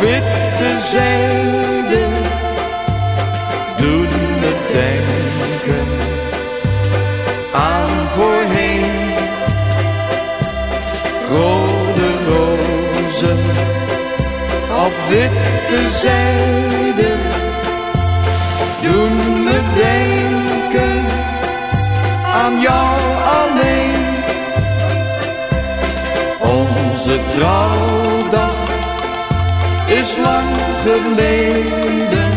witte zijde doen me denken aan voorheen. Rode rozen op witte zijde doen me denken aan jou alleen. Onze trouw is lang geleden,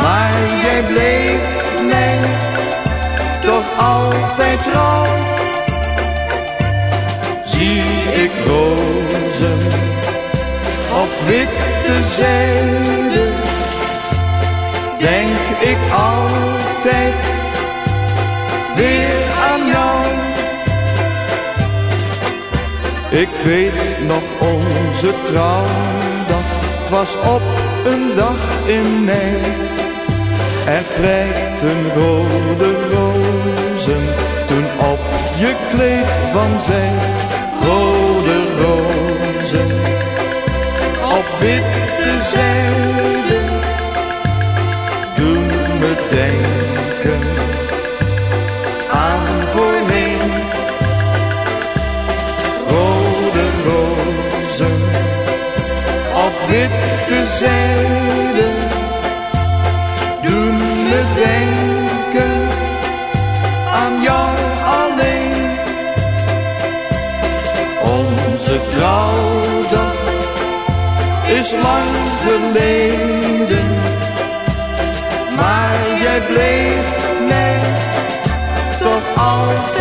maar jij bleef mij toch altijd trouw. Zie ik rozen op witte zijde, denk ik altijd weer aan jou. Ik weet nog onze trouwdag, het was op een dag in mei. Er prijkten rode rozen toen op je kleed van zij. Rode rozen op witte zijde witte zijde doen me denken aan jou alleen. Onze trouwdag is lang geleden, maar jij bleef mij toch altijd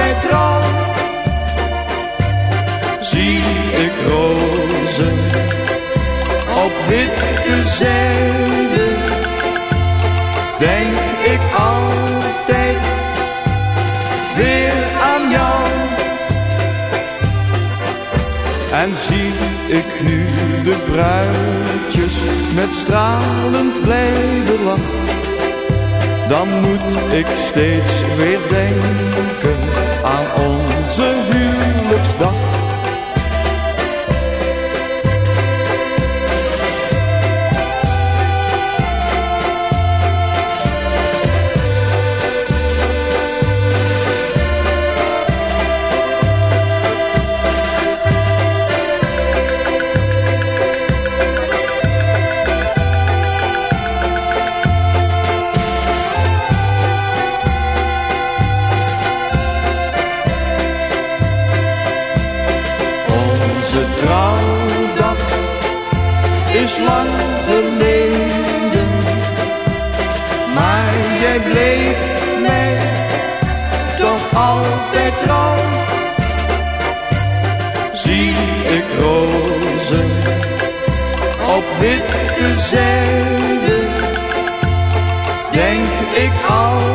witte zijde, denk ik altijd weer aan jou. En zie ik nu de bruidjes met stralend blijde lach, dan moet ik steeds weer denken onze trouwdag is lang geleden, maar jij bleef mij toch altijd trouw. Zie ik rozen op witte zijde, denk ik al